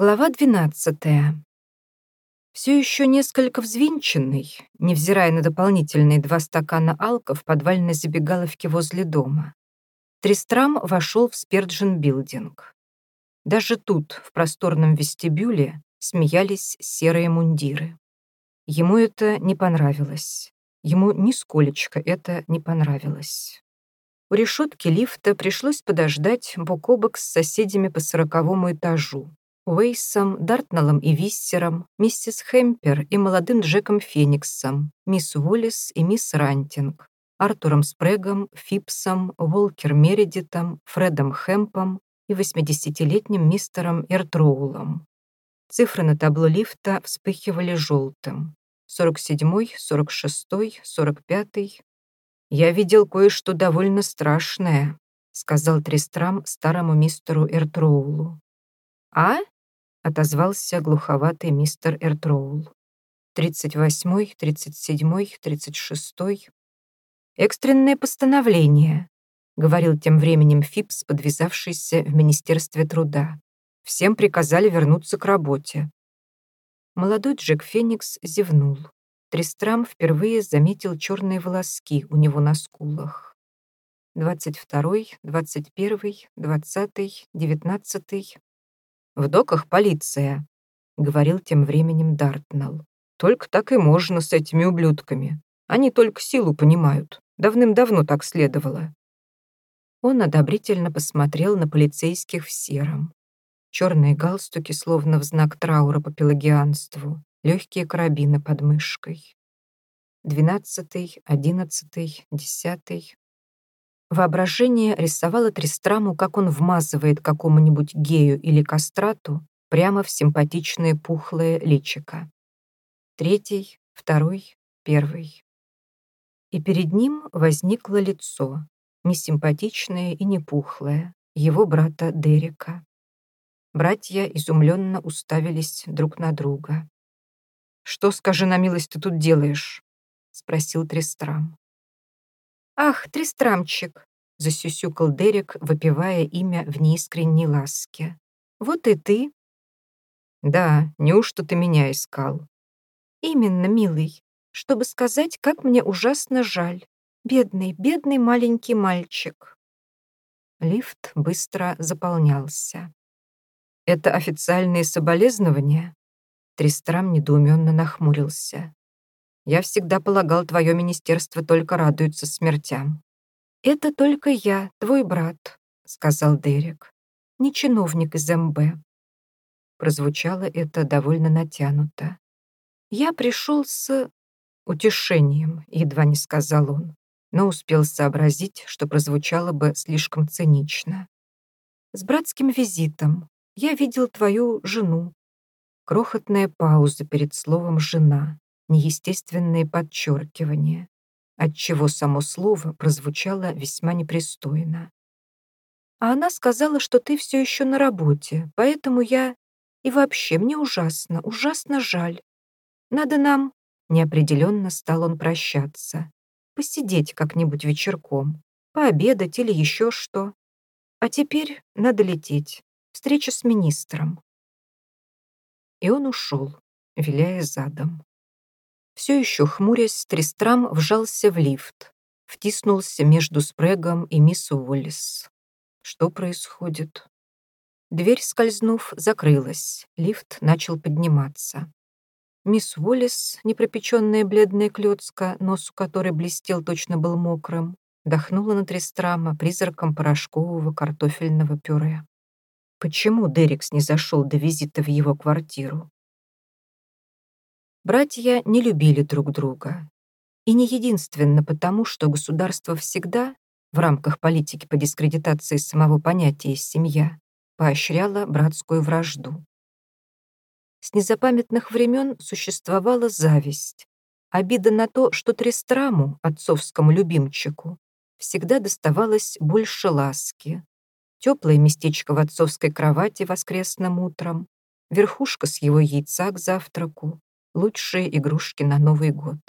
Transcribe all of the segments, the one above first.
Глава 12. Все еще несколько взвинченный, невзирая на дополнительные два стакана алка в подвальной забегаловке возле дома, Тристрам вошел в Сперджин-билдинг. Даже тут, в просторном вестибюле, смеялись серые мундиры. Ему это не понравилось. Ему нисколечко это не понравилось. У решетки лифта пришлось подождать бок о бок с соседями по сороковому этажу, Уэйсом, Дартналом и Виссером, миссис Хэмпер и молодым Джеком Фениксом, мисс Уоллес и мисс Рантинг, Артуром Спрегом, Фипсом, Волкер Мередитом, Фредом Хэмпом и 80-летним мистером Эртроулом. Цифры на табло лифта вспыхивали желтым. 47-й, 46-й, 45-й. «Я видел кое-что довольно страшное», — сказал Тристрам старому мистеру Эртроулу. «А?» Отозвался глуховатый мистер Эртроул. «Тридцать восьмой, тридцать седьмой, тридцать шестой...» «Экстренное постановление», — говорил тем временем Фипс, подвязавшийся в Министерстве труда. «Всем приказали вернуться к работе». Молодой Джек Феникс зевнул. Тристрам впервые заметил черные волоски у него на скулах. Двадцать второй, двадцать первый, двадцатый, девятнадцатый. В доках полиция», — говорил тем временем Дартнелл. «Только так и можно с этими ублюдками. Они только силу понимают. Давным-давно так следовало». Он одобрительно посмотрел на полицейских в сером. Черные галстуки, словно в знак траура по пелагианству, легкие карабины под мышкой. Двенадцатый, одиннадцатый, десятый. Воображение рисовало Тристраму, как он вмазывает какому-нибудь гею или кастрату прямо в симпатичное пухлое личико. Третий, второй, первый. И перед ним возникло лицо, несимпатичное и не пухлое, его брата Дерека. Братья изумленно уставились друг на друга. «Что, скажи на милость, ты тут делаешь?» — спросил Тристрам. «Ах, Тристрамчик!» — засюсюкал Дерек, выпивая имя в неискренней ласке. «Вот и ты». «Да, неужто ты меня искал?» «Именно, милый, чтобы сказать, как мне ужасно жаль. Бедный, бедный маленький мальчик». Лифт быстро заполнялся. «Это официальные соболезнования?» Тристрам недоуменно нахмурился. Я всегда полагал, твое министерство только радуется смертям». «Это только я, твой брат», — сказал Дерек. «Не чиновник из МБ». Прозвучало это довольно натянуто. «Я пришел с...» «Утешением», — едва не сказал он, но успел сообразить, что прозвучало бы слишком цинично. «С братским визитом. Я видел твою жену». Крохотная пауза перед словом «жена» неестественные подчеркивания, отчего само слово прозвучало весьма непристойно. А она сказала, что ты все еще на работе, поэтому я... И вообще, мне ужасно, ужасно жаль. Надо нам... Неопределенно стал он прощаться. Посидеть как-нибудь вечерком, пообедать или еще что. А теперь надо лететь. Встреча с министром. И он ушел, виляя задом. Все еще хмурясь, Тристрам вжался в лифт, втиснулся между Спрегом и мисс Уоллес. Что происходит? Дверь, скользнув, закрылась, лифт начал подниматься. Мисс Уоллес, непропеченная бледная клетка, нос у которой блестел, точно был мокрым, дохнула на Тристрама призраком порошкового картофельного пюре. Почему Дерекс не зашел до визита в его квартиру? Братья не любили друг друга. И не единственно потому, что государство всегда, в рамках политики по дискредитации самого понятия «семья», поощряло братскую вражду. С незапамятных времен существовала зависть, обида на то, что Трестраму, отцовскому любимчику, всегда доставалось больше ласки. Теплое местечко в отцовской кровати воскресным утром, верхушка с его яйца к завтраку, лучшие игрушки на Новый год.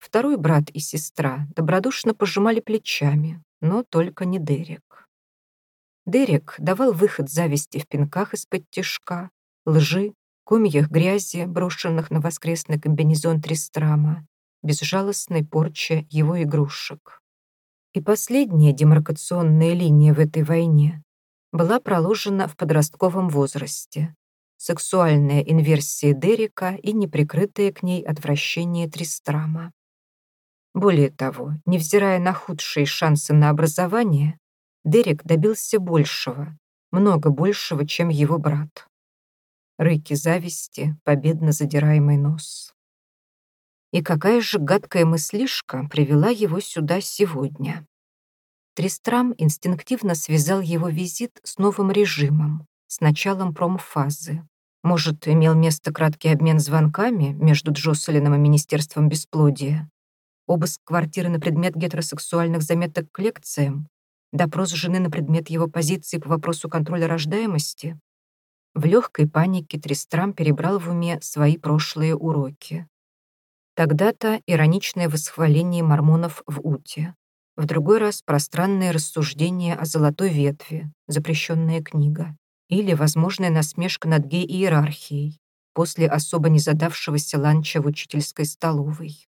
Второй брат и сестра добродушно пожимали плечами, но только не Дерек. Дерек давал выход зависти в пинках из-под тишка, лжи, комьях грязи, брошенных на воскресный комбинезон Тристрама, безжалостной порче его игрушек. И последняя демаркационная линия в этой войне была проложена в подростковом возрасте. Сексуальная инверсия Дерека и неприкрытое к ней отвращение Тристрама. Более того, невзирая на худшие шансы на образование, Дерек добился большего, много большего, чем его брат. Рыки зависти, победно задираемый нос. И какая же гадкая мыслишка привела его сюда сегодня. Тристрам инстинктивно связал его визит с новым режимом, с началом промфазы. Может, имел место краткий обмен звонками между Джоселином и Министерством бесплодия? Обыск квартиры на предмет гетеросексуальных заметок к лекциям? Допрос жены на предмет его позиции по вопросу контроля рождаемости? В легкой панике Тристрам перебрал в уме свои прошлые уроки. Тогда-то ироничное восхваление мормонов в Уте. В другой раз пространное рассуждение о золотой ветви, запрещенная книга. Или возможная насмешка над гей-иерархией после особо не задавшегося ланча в учительской столовой.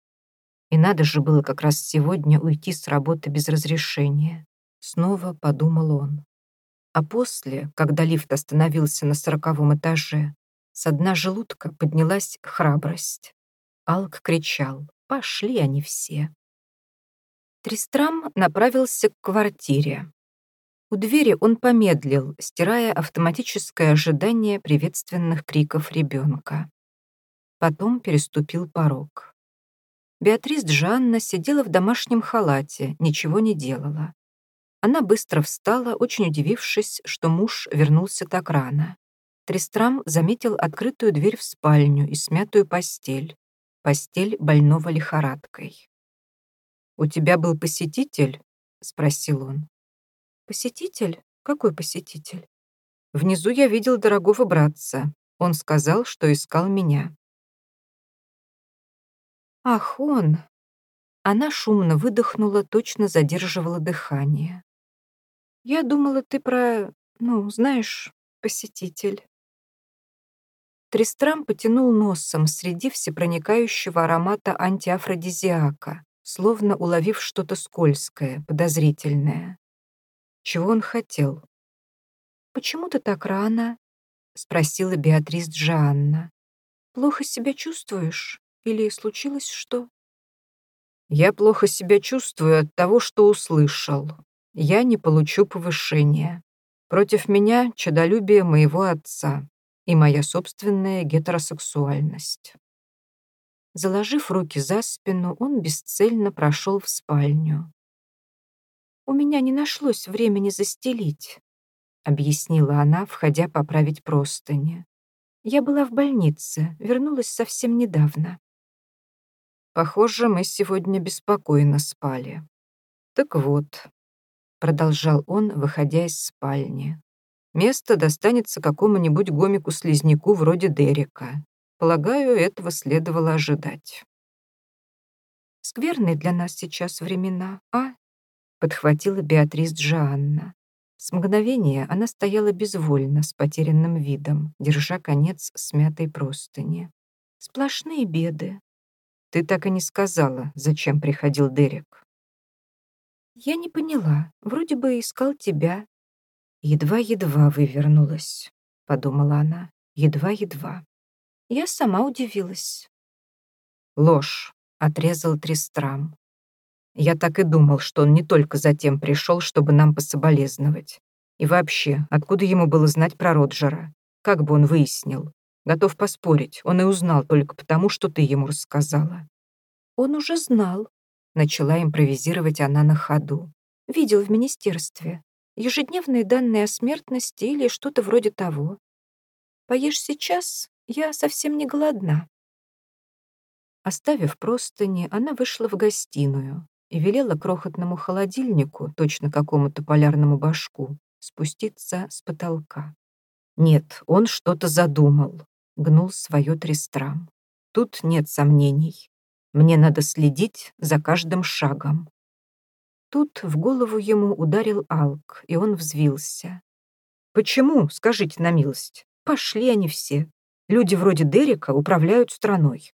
И надо же было как раз сегодня уйти с работы без разрешения. Снова подумал он. А после, когда лифт остановился на сороковом этаже, со дна желудка поднялась храбрость. Алк кричал «Пошли они все!». Тристрам направился к квартире. У двери он помедлил, стирая автоматическое ожидание приветственных криков ребенка. Потом переступил порог. Беатрис Джанна сидела в домашнем халате, ничего не делала. Она быстро встала, очень удивившись, что муж вернулся так рано. Тристрам заметил открытую дверь в спальню и смятую постель, постель больного лихорадкой. «У тебя был посетитель?» — спросил он. «Посетитель? Какой посетитель?» «Внизу я видел дорогого братца. Он сказал, что искал меня». «Ах, он!» Она шумно выдохнула, точно задерживала дыхание. «Я думала, ты про... ну, знаешь, посетитель». Тристрам потянул носом среди всепроникающего аромата антиафродизиака, словно уловив что-то скользкое, подозрительное. Чего он хотел? «Почему ты так рано?» — спросила Беатрис Джанна. «Плохо себя чувствуешь? Или случилось что?» «Я плохо себя чувствую от того, что услышал. Я не получу повышения. Против меня чадолюбие моего отца и моя собственная гетеросексуальность. Заложив руки за спину, он бесцельно прошел в спальню. «У меня не нашлось времени застелить», — объяснила она, входя поправить простыни. «Я была в больнице, вернулась совсем недавно». «Похоже, мы сегодня беспокойно спали. Так вот», — продолжал он, выходя из спальни. Место достанется какому-нибудь гомику-слизняку вроде Дерека. Полагаю, этого следовало ожидать. «Скверные для нас сейчас времена, а?» — подхватила Беатрис Джоанна. С мгновения она стояла безвольно, с потерянным видом, держа конец смятой простыни. «Сплошные беды». «Ты так и не сказала, зачем приходил Дерек». «Я не поняла. Вроде бы искал тебя, Едва-едва вывернулась, подумала она, едва-едва. Я сама удивилась. Ложь, отрезал Тристрам. Я так и думал, что он не только затем пришел, чтобы нам пособолезновать. И вообще, откуда ему было знать про Роджера? Как бы он выяснил? Готов поспорить, он и узнал только потому, что ты ему рассказала. Он уже знал, начала импровизировать она на ходу. Видел в министерстве ежедневные данные о смертности или что-то вроде того. Поешь сейчас, я совсем не голодна. Оставив простыни, она вышла в гостиную и велела крохотному холодильнику, точно какому-то полярному башку, спуститься с потолка. Нет, он что-то задумал, гнул свое Тристрам. Тут нет сомнений. Мне надо следить за каждым шагом. Тут в голову ему ударил Алк, и он взвился. «Почему, скажите на милость? Пошли они все. Люди вроде Дерека управляют страной.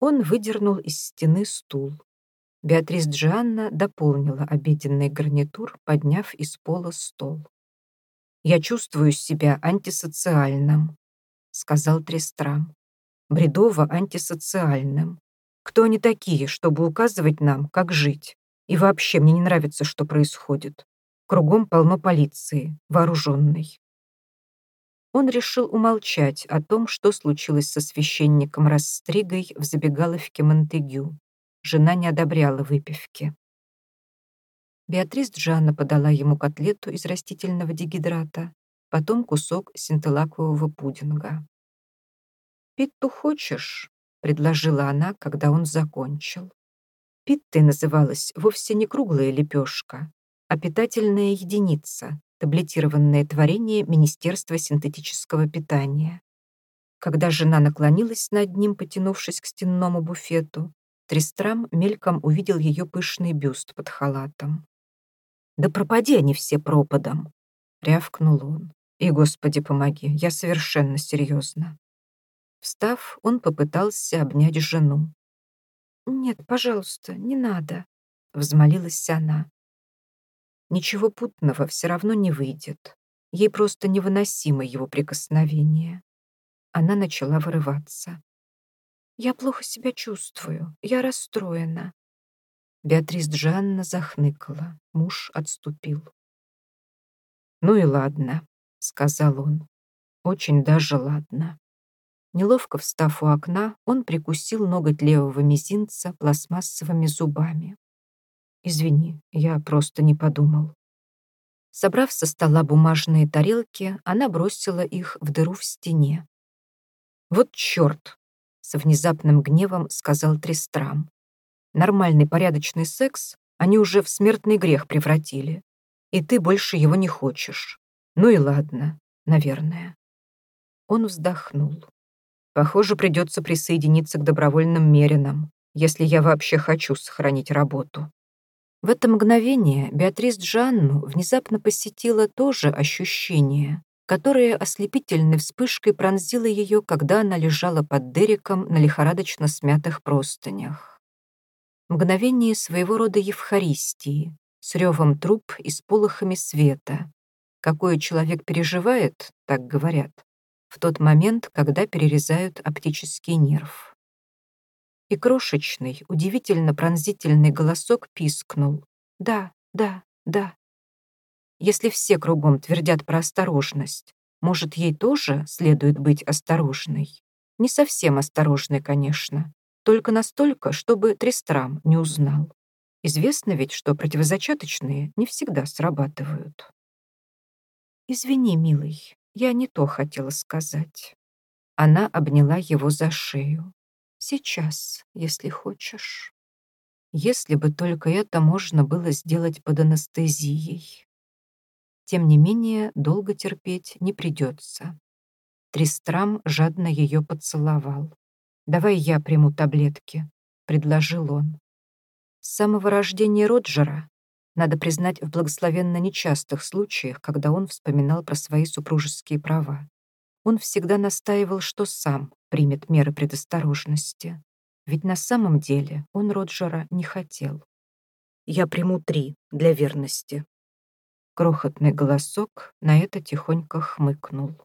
Он выдернул из стены стул. Беатрис Джанна дополнила обеденный гарнитур, подняв из пола стол. «Я чувствую себя антисоциальным», — сказал Трестрам. «Бредово антисоциальным. Кто они такие, чтобы указывать нам, как жить? И вообще мне не нравится, что происходит. Кругом полно полиции, вооруженной. Он решил умолчать о том, что случилось со священником Растригой в забегаловке Монтегю. Жена не одобряла выпивки. Беатрис Джанна подала ему котлету из растительного дегидрата, потом кусок синтелакового пудинга. «Питту хочешь?» — предложила она, когда он закончил. Питтой называлась вовсе не круглая лепешка, а питательная единица, таблетированное творение Министерства синтетического питания. Когда жена наклонилась над ним, потянувшись к стенному буфету, Тристрам мельком увидел ее пышный бюст под халатом. «Да пропади они все пропадом!» — рявкнул он. «И, Господи, помоги, я совершенно серьезно». Встав, он попытался обнять жену. «Нет, пожалуйста, не надо», — взмолилась она. Ничего путного все равно не выйдет. Ей просто невыносимо его прикосновение. Она начала вырываться. «Я плохо себя чувствую, я расстроена». Беатрис Джанна захныкала, муж отступил. «Ну и ладно», — сказал он. «Очень даже ладно». Неловко встав у окна, он прикусил ноготь левого мизинца пластмассовыми зубами. «Извини, я просто не подумал». Собрав со стола бумажные тарелки, она бросила их в дыру в стене. «Вот черт!» — с внезапным гневом сказал Тристрам. «Нормальный порядочный секс они уже в смертный грех превратили, и ты больше его не хочешь. Ну и ладно, наверное». Он вздохнул. Похоже, придется присоединиться к добровольным меринам, если я вообще хочу сохранить работу. В это мгновение Беатрис Джанну внезапно посетило то же ощущение, которое ослепительной вспышкой пронзило ее, когда она лежала под Дереком на лихорадочно смятых простынях. Мгновение своего рода Евхаристии, с ревом труб и с полохами света. Какое человек переживает, так говорят, в тот момент, когда перерезают оптический нерв. И крошечный, удивительно пронзительный голосок пискнул. «Да, да, да». Если все кругом твердят про осторожность, может, ей тоже следует быть осторожной? Не совсем осторожной, конечно, только настолько, чтобы Трестрам не узнал. Известно ведь, что противозачаточные не всегда срабатывают. «Извини, милый, я не то хотела сказать. Она обняла его за шею. Сейчас, если хочешь. Если бы только это можно было сделать под анестезией. Тем не менее, долго терпеть не придется. Тристрам жадно ее поцеловал. «Давай я приму таблетки», — предложил он. С самого рождения Роджера надо признать, в благословенно нечастых случаях, когда он вспоминал про свои супружеские права. Он всегда настаивал, что сам примет меры предосторожности. Ведь на самом деле он Роджера не хотел. «Я приму три для верности». Крохотный голосок на это тихонько хмыкнул.